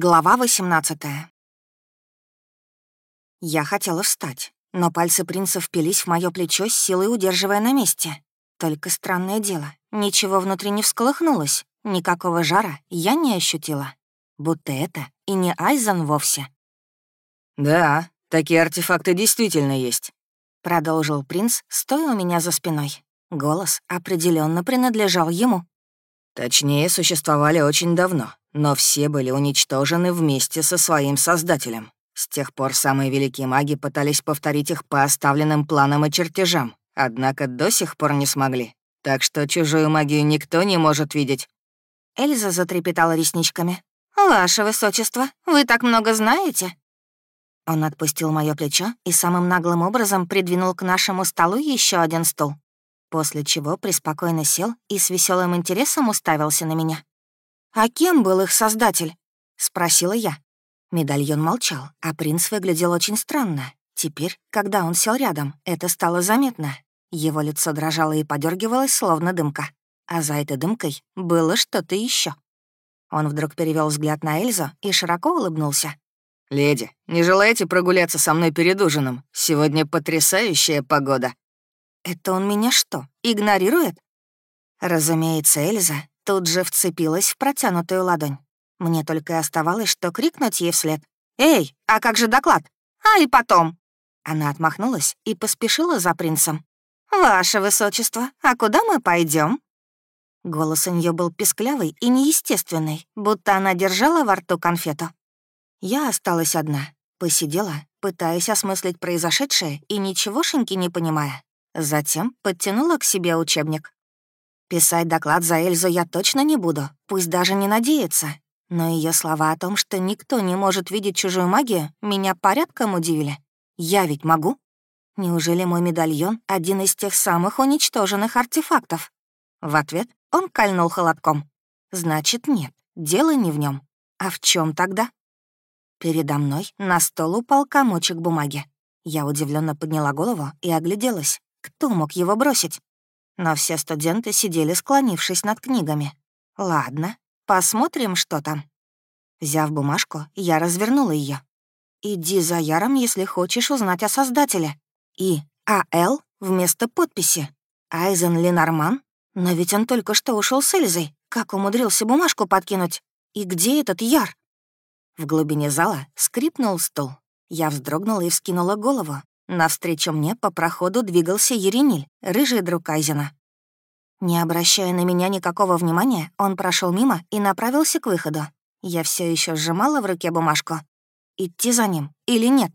Глава 18 Я хотела встать, но пальцы принца впились в мое плечо, с силой удерживая на месте. Только странное дело, ничего внутри не всколыхнулось, никакого жара я не ощутила. Будто это и не Айзен вовсе. «Да, такие артефакты действительно есть», — продолжил принц, стоя у меня за спиной. Голос определенно принадлежал ему. Точнее, существовали очень давно, но все были уничтожены вместе со своим создателем. С тех пор самые великие маги пытались повторить их по оставленным планам и чертежам, однако до сих пор не смогли. Так что чужую магию никто не может видеть. Эльза затрепетала ресничками. «Ваше высочество, вы так много знаете?» Он отпустил мое плечо и самым наглым образом придвинул к нашему столу еще один стул после чего преспокойно сел и с веселым интересом уставился на меня. «А кем был их создатель?» — спросила я. Медальон молчал, а принц выглядел очень странно. Теперь, когда он сел рядом, это стало заметно. Его лицо дрожало и подергивалось, словно дымка. А за этой дымкой было что-то еще. Он вдруг перевел взгляд на Эльзу и широко улыбнулся. «Леди, не желаете прогуляться со мной перед ужином? Сегодня потрясающая погода». Это он меня что, игнорирует? Разумеется, Эльза тут же вцепилась в протянутую ладонь. Мне только и оставалось, что крикнуть ей вслед. «Эй, а как же доклад? А и потом!» Она отмахнулась и поспешила за принцем. «Ваше высочество, а куда мы пойдем? Голос у нее был песклявый и неестественный, будто она держала во рту конфету. Я осталась одна, посидела, пытаясь осмыслить произошедшее и ничегошеньки не понимая. Затем подтянула к себе учебник. Писать доклад за Эльзу я точно не буду, пусть даже не надеется. Но ее слова о том, что никто не может видеть чужую магию, меня порядком удивили. Я ведь могу? Неужели мой медальон — один из тех самых уничтоженных артефактов? В ответ он кольнул холодком. Значит, нет, дело не в нем. А в чем тогда? Передо мной на стол упал комочек бумаги. Я удивленно подняла голову и огляделась. Кто мог его бросить? Но все студенты сидели, склонившись над книгами. Ладно, посмотрим, что там. Взяв бумажку, я развернула ее. «Иди за Яром, если хочешь узнать о Создателе». И А.Л. вместо подписи. Айзен Ленорман? Но ведь он только что ушел с Эльзой. Как умудрился бумажку подкинуть? И где этот Яр? В глубине зала скрипнул стул. Я вздрогнула и вскинула голову. Навстречу мне по проходу двигался Ериниль, рыжий друг Айзена. Не обращая на меня никакого внимания, он прошел мимо и направился к выходу. Я все еще сжимала в руке бумажку. Идти за ним или нет?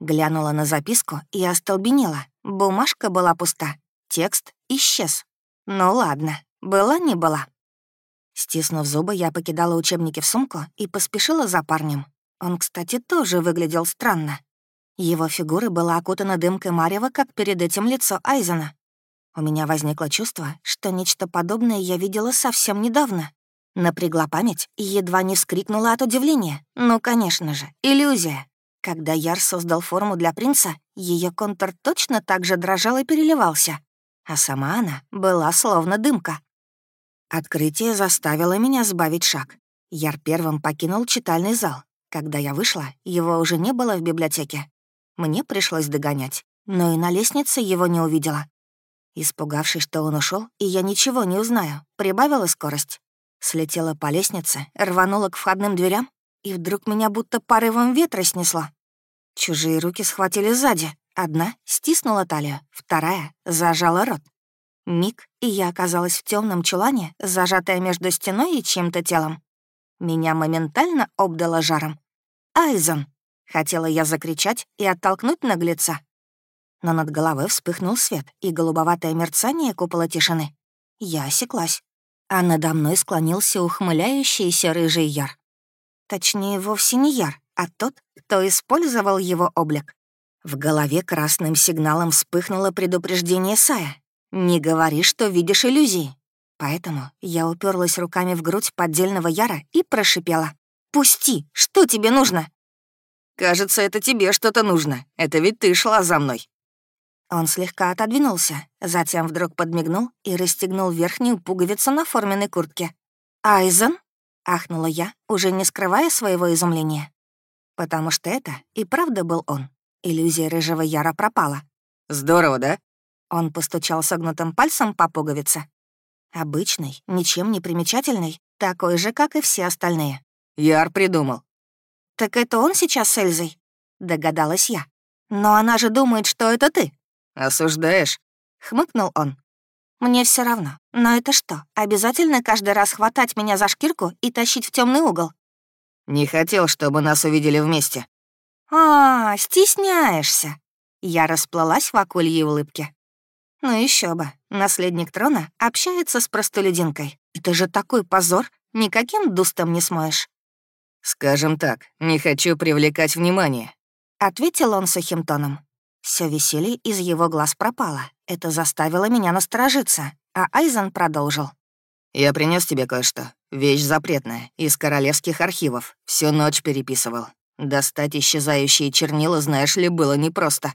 Глянула на записку и остолбенела. Бумажка была пуста. Текст исчез. Ну ладно, была не была. Стиснув зубы, я покидала учебники в сумку и поспешила за парнем. Он, кстати, тоже выглядел странно. Его фигура была окутана дымкой Марьева, как перед этим лицо Айзена. У меня возникло чувство, что нечто подобное я видела совсем недавно. Напрягла память и едва не вскрикнула от удивления. Ну, конечно же, иллюзия. Когда Яр создал форму для принца, ее контур точно так же дрожал и переливался, а сама она была словно дымка. Открытие заставило меня сбавить шаг. Яр первым покинул читальный зал. Когда я вышла, его уже не было в библиотеке. Мне пришлось догонять, но и на лестнице его не увидела. Испугавшись, что он ушел, и я ничего не узнаю, прибавила скорость. Слетела по лестнице, рванула к входным дверям, и вдруг меня будто порывом ветра снесло. Чужие руки схватили сзади. Одна стиснула талию, вторая зажала рот. Миг, и я оказалась в темном чулане, зажатая между стеной и чем-то телом. Меня моментально обдало жаром. «Айзон!» Хотела я закричать и оттолкнуть наглеца. Но над головой вспыхнул свет и голубоватое мерцание купола тишины. Я осеклась, а надо мной склонился ухмыляющийся рыжий яр. Точнее, вовсе не яр, а тот, кто использовал его облик. В голове красным сигналом вспыхнуло предупреждение Сая. «Не говори, что видишь иллюзии». Поэтому я уперлась руками в грудь поддельного Яра и прошипела. «Пусти! Что тебе нужно?» Кажется, это тебе что-то нужно. Это ведь ты шла за мной». Он слегка отодвинулся, затем вдруг подмигнул и расстегнул верхнюю пуговицу на форменной куртке. «Айзен?» — ахнула я, уже не скрывая своего изумления. Потому что это и правда был он. Иллюзия рыжего яра пропала. «Здорово, да?» Он постучал согнутым пальцем по пуговице. Обычный, ничем не примечательный, такой же, как и все остальные. Яр придумал. «Так это он сейчас с Эльзой?» — догадалась я. «Но она же думает, что это ты». «Осуждаешь?» — хмыкнул он. «Мне все равно. Но это что, обязательно каждый раз хватать меня за шкирку и тащить в темный угол?» «Не хотел, чтобы нас увидели вместе». «А, стесняешься!» Я расплылась в акульей улыбке. Ну еще бы, наследник трона общается с простолюдинкой. Это же такой позор, никаким дустом не смоешь. «Скажем так, не хочу привлекать внимание», — ответил он сухим тоном. Все веселье из его глаз пропало. Это заставило меня насторожиться, а Айзен продолжил. «Я принес тебе кое-что. Вещь запретная, из королевских архивов. Всю ночь переписывал. Достать исчезающие чернила, знаешь ли, было непросто».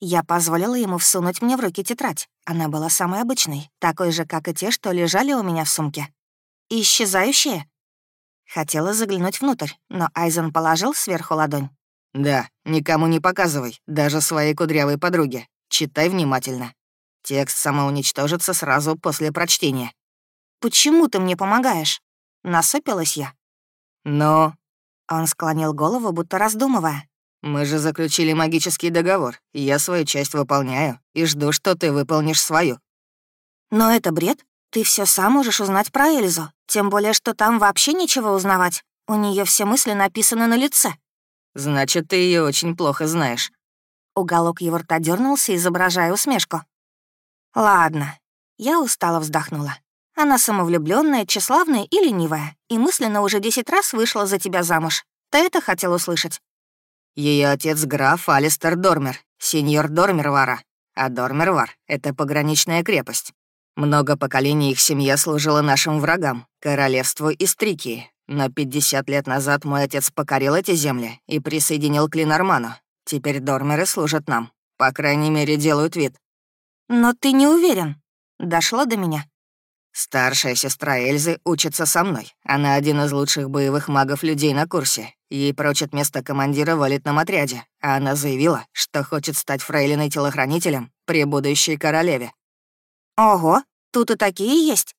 Я позволила ему всунуть мне в руки тетрадь. Она была самой обычной, такой же, как и те, что лежали у меня в сумке. «Исчезающие?» Хотела заглянуть внутрь, но Айзен положил сверху ладонь. «Да, никому не показывай, даже своей кудрявой подруге. Читай внимательно. Текст самоуничтожится сразу после прочтения». «Почему ты мне помогаешь?» Насыпилась я. «Но...» Он склонил голову, будто раздумывая. «Мы же заключили магический договор. Я свою часть выполняю и жду, что ты выполнишь свою». «Но это бред. Ты все сам можешь узнать про Эльзу. Тем более, что там вообще ничего узнавать. У нее все мысли написаны на лице». «Значит, ты ее очень плохо знаешь». Уголок его рта дернулся, изображая усмешку. «Ладно». Я устало вздохнула. Она самовлюбленная, тщеславная и ленивая, и мысленно уже десять раз вышла за тебя замуж. Ты это хотел услышать? Ее отец граф Алистер Дормер, сеньор Дормервара. А Дормервар — это пограничная крепость. Много поколений их семья служила нашим врагам, королевству Истрикии. Но 50 лет назад мой отец покорил эти земли и присоединил к Ленорману. Теперь Дормеры служат нам. По крайней мере, делают вид. «Но ты не уверен?» Дошло до меня. Старшая сестра Эльзы учится со мной. Она один из лучших боевых магов людей на курсе. Ей прочат место командира в элитном отряде, а она заявила, что хочет стать фрейлиной-телохранителем при будущей королеве. «Ого, тут и такие есть?»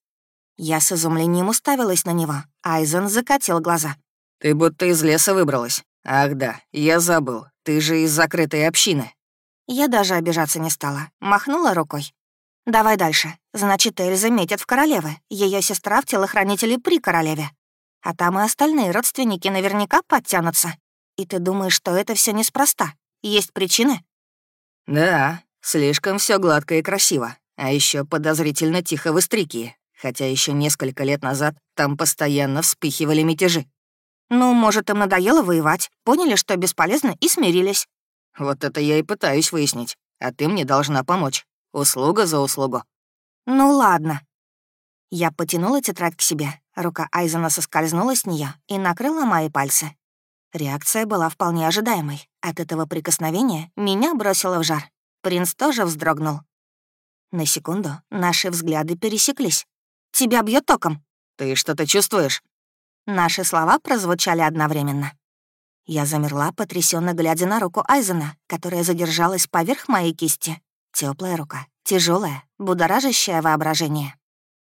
Я с изумлением уставилась на него. Айзен закатил глаза. «Ты будто из леса выбралась. Ах да, я забыл. Ты же из закрытой общины». Я даже обижаться не стала. Махнула рукой. «Давай дальше. Значит, Эльза метит в королевы. Ее сестра в телохранителе при королеве. А там и остальные родственники наверняка подтянутся. И ты думаешь, что это все неспроста? Есть причины?» «Да, слишком все гладко и красиво. А еще подозрительно тихо в Истрикии, хотя еще несколько лет назад там постоянно вспыхивали мятежи. Ну, может, им надоело воевать, поняли, что бесполезно, и смирились. Вот это я и пытаюсь выяснить, а ты мне должна помочь. Услуга за услугу. Ну ладно. Я потянула тетрадь к себе. Рука Айзена соскользнула с нее и накрыла мои пальцы. Реакция была вполне ожидаемой. От этого прикосновения меня бросило в жар. Принц тоже вздрогнул. На секунду наши взгляды пересеклись. «Тебя бьет током». «Ты что-то чувствуешь?» Наши слова прозвучали одновременно. Я замерла, потрясенно глядя на руку Айзена, которая задержалась поверх моей кисти. Теплая рука, тяжелая, будоражащее воображение.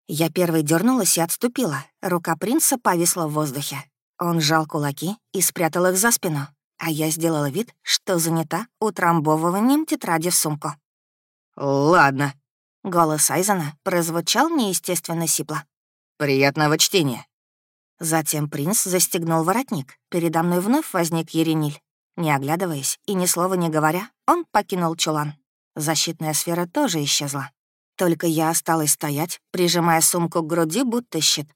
Я первой дернулась и отступила. Рука принца повисла в воздухе. Он сжал кулаки и спрятал их за спину, а я сделала вид, что занята утрамбовыванием тетради в сумку. «Ладно», Голос Айзена прозвучал неестественно сипло. «Приятного чтения». Затем принц застегнул воротник. Передо мной вновь возник Ерениль. Не оглядываясь и ни слова не говоря, он покинул чулан. Защитная сфера тоже исчезла. Только я осталась стоять, прижимая сумку к груди, будто щит.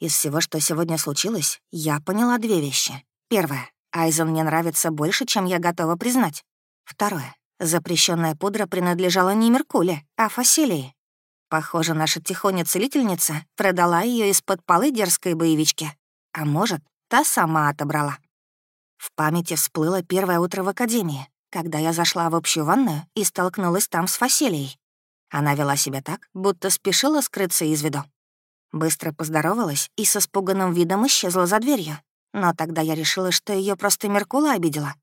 Из всего, что сегодня случилось, я поняла две вещи. Первое. Айзен мне нравится больше, чем я готова признать. Второе. Запрещенная пудра принадлежала не Меркуле, а Фасилии. Похоже, наша тихоня-целительница продала ее из-под полы дерзкой боевички. А может, та сама отобрала. В памяти всплыло первое утро в академии, когда я зашла в общую ванную и столкнулась там с Фасилией. Она вела себя так, будто спешила скрыться из виду. Быстро поздоровалась и с испуганным видом исчезла за дверью. Но тогда я решила, что ее просто Меркула обидела.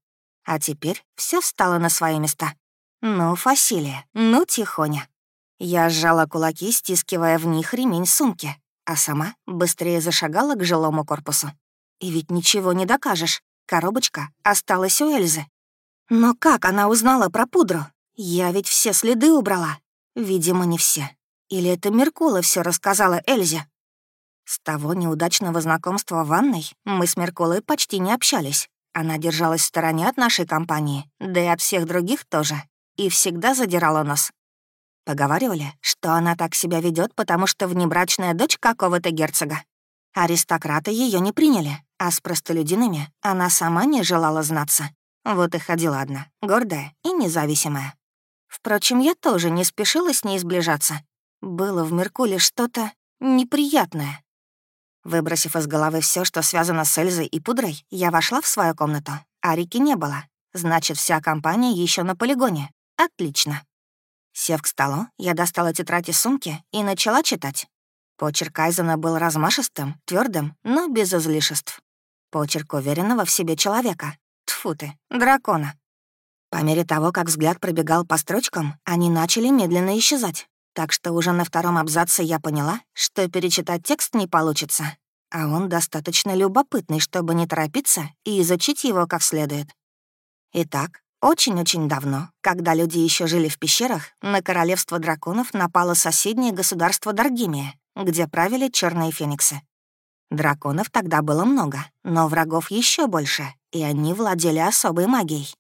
А теперь все встало на свои места. Ну, Фасилия, ну, тихоня. Я сжала кулаки, стискивая в них ремень сумки, а сама быстрее зашагала к жилому корпусу. И ведь ничего не докажешь. Коробочка осталась у Эльзы. Но как она узнала про пудру? Я ведь все следы убрала. Видимо, не все. Или это Меркула все рассказала Эльзе? С того неудачного знакомства в ванной мы с Меркулой почти не общались. Она держалась в стороне от нашей компании, да и от всех других тоже, и всегда задирала нос. Поговаривали, что она так себя ведет, потому что внебрачная дочь какого-то герцога. Аристократы ее не приняли, а с простолюдинами она сама не желала знаться. Вот и ходила одна, гордая и независимая. Впрочем, я тоже не спешила с ней сближаться, было в Меркуле что-то неприятное. Выбросив из головы все, что связано с Эльзой и пудрой, я вошла в свою комнату, а Рики не было. Значит, вся компания еще на полигоне. Отлично. Сев к столу, я достала тетрадь из сумки и начала читать. Почерк Айзена был размашистым, твердым, но без излишеств. Почерк уверенного в себе человека. Тьфу ты, дракона. По мере того, как взгляд пробегал по строчкам, они начали медленно исчезать. Так что уже на втором абзаце я поняла, что перечитать текст не получится, а он достаточно любопытный, чтобы не торопиться и изучить его как следует. Итак, очень-очень давно, когда люди еще жили в пещерах, на королевство драконов напало соседнее государство Даргимия, где правили черные фениксы. Драконов тогда было много, но врагов еще больше, и они владели особой магией.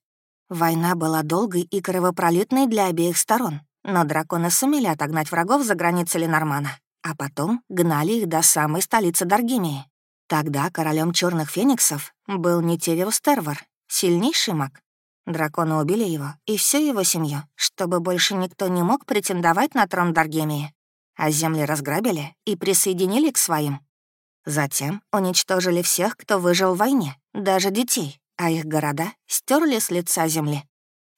Война была долгой и кровопролитной для обеих сторон, но драконы сумели отогнать врагов за границы Ленормана, а потом гнали их до самой столицы Даргимии. Тогда королем черных фениксов был Нитериус Тервор, сильнейший маг. Драконы убили его и всю его семью, чтобы больше никто не мог претендовать на трон Даргемии. А земли разграбили и присоединили к своим. Затем уничтожили всех, кто выжил в войне, даже детей, а их города стерли с лица земли.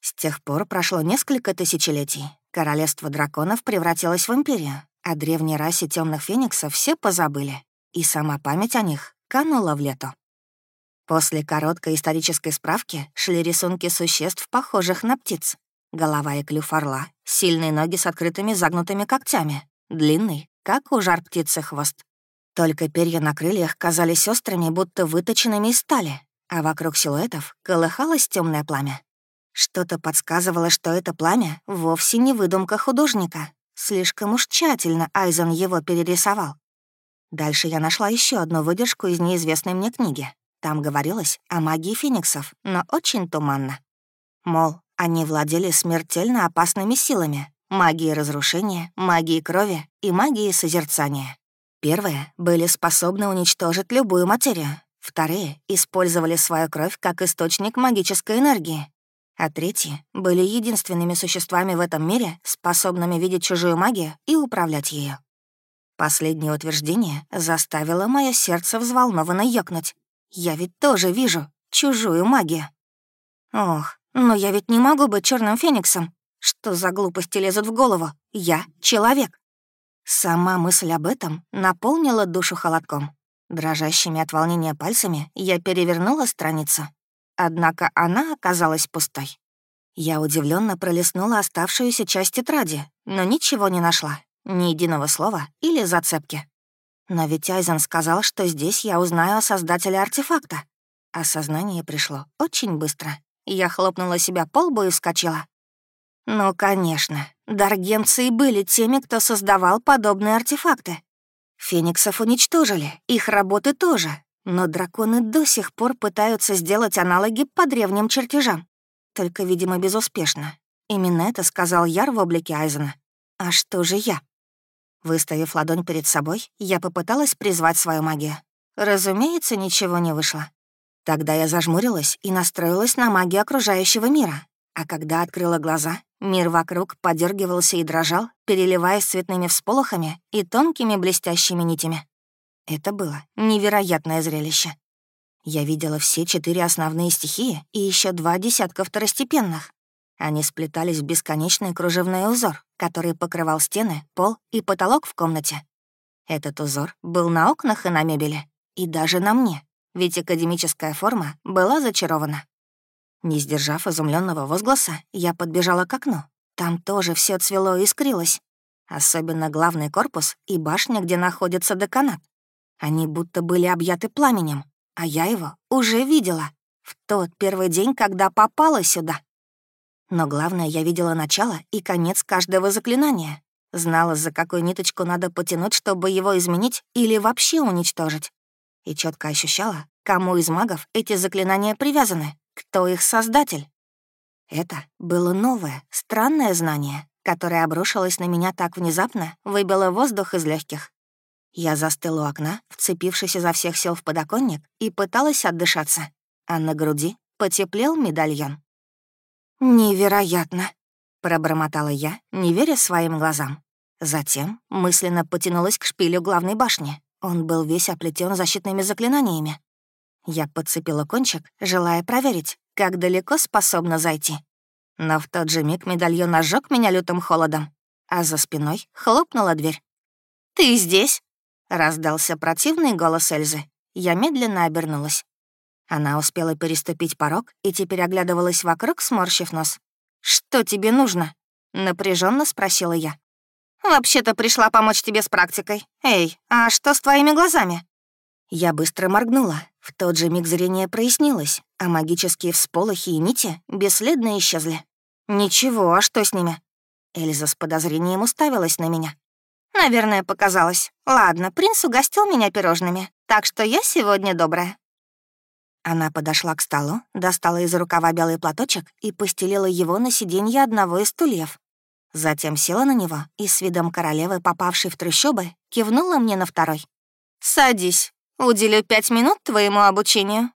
С тех пор прошло несколько тысячелетий, Королевство драконов превратилось в империю, а древней расе темных фениксов все позабыли, и сама память о них канула в лету. После короткой исторической справки шли рисунки существ, похожих на птиц. Голова и клюв орла, сильные ноги с открытыми загнутыми когтями, длинный, как у жар птицы хвост. Только перья на крыльях казались острыми, будто выточенными из стали, а вокруг силуэтов колыхалось темное пламя. Что-то подсказывало, что это пламя вовсе не выдумка художника. Слишком уж тщательно Айзен его перерисовал. Дальше я нашла еще одну выдержку из неизвестной мне книги. Там говорилось о магии фениксов, но очень туманно. Мол, они владели смертельно опасными силами — магией разрушения, магией крови и магией созерцания. Первые были способны уничтожить любую материю. Вторые использовали свою кровь как источник магической энергии а третьи были единственными существами в этом мире, способными видеть чужую магию и управлять ею. Последнее утверждение заставило мое сердце взволнованно ёкнуть. Я ведь тоже вижу чужую магию. Ох, но я ведь не могу быть черным фениксом. Что за глупости лезут в голову? Я — человек. Сама мысль об этом наполнила душу холодком. Дрожащими от волнения пальцами я перевернула страницу Однако она оказалась пустой. Я удивленно пролистнула оставшуюся часть тетради, но ничего не нашла, ни единого слова или зацепки. Но ведь Айзен сказал, что здесь я узнаю о создателе артефакта. Осознание пришло очень быстро. Я хлопнула себя по лбу и вскочила. Ну, конечно, даргемцы и были теми, кто создавал подобные артефакты. Фениксов уничтожили, их работы тоже, но драконы до сих пор пытаются сделать аналоги по древним чертежам. Только, видимо, безуспешно. Именно это сказал Яр в облике Айзена. А что же я? Выставив ладонь перед собой, я попыталась призвать свою магию. Разумеется, ничего не вышло. Тогда я зажмурилась и настроилась на магию окружающего мира. А когда открыла глаза, мир вокруг подергивался и дрожал, переливаясь цветными всполохами и тонкими блестящими нитями. Это было невероятное зрелище. Я видела все четыре основные стихии и еще два десятка второстепенных. Они сплетались в бесконечный кружевной узор, который покрывал стены, пол и потолок в комнате. Этот узор был на окнах и на мебели, и даже на мне, ведь академическая форма была зачарована. Не сдержав изумленного возгласа, я подбежала к окну. Там тоже все цвело и искрилось. Особенно главный корпус и башня, где находится деканат. Они будто были объяты пламенем, а я его уже видела в тот первый день, когда попала сюда. Но главное, я видела начало и конец каждого заклинания. Знала, за какую ниточку надо потянуть, чтобы его изменить или вообще уничтожить. И четко ощущала, кому из магов эти заклинания привязаны, кто их создатель. Это было новое, странное знание, которое обрушилось на меня так внезапно, выбило воздух из легких. Я застыла у окна, вцепившись изо всех сил в подоконник, и пыталась отдышаться, а на груди потеплел медальон. «Невероятно!» — пробормотала я, не веря своим глазам. Затем мысленно потянулась к шпилю главной башни. Он был весь оплетен защитными заклинаниями. Я подцепила кончик, желая проверить, как далеко способна зайти. Но в тот же миг медальон ожег меня лютым холодом, а за спиной хлопнула дверь. «Ты здесь?» — раздался противный голос Эльзы. Я медленно обернулась. Она успела переступить порог и теперь оглядывалась вокруг, сморщив нос. «Что тебе нужно?» — напряженно спросила я. «Вообще-то пришла помочь тебе с практикой. Эй, а что с твоими глазами?» Я быстро моргнула. В тот же миг зрение прояснилось, а магические всполохи и нити бесследно исчезли. «Ничего, а что с ними?» Эльза с подозрением уставилась на меня. «Наверное, показалось. Ладно, принц угостил меня пирожными, так что я сегодня добрая. Она подошла к столу, достала из рукава белый платочек и постелила его на сиденье одного из стульев. Затем села на него и с видом королевы, попавшей в трущобы, кивнула мне на второй. «Садись. Уделю пять минут твоему обучению».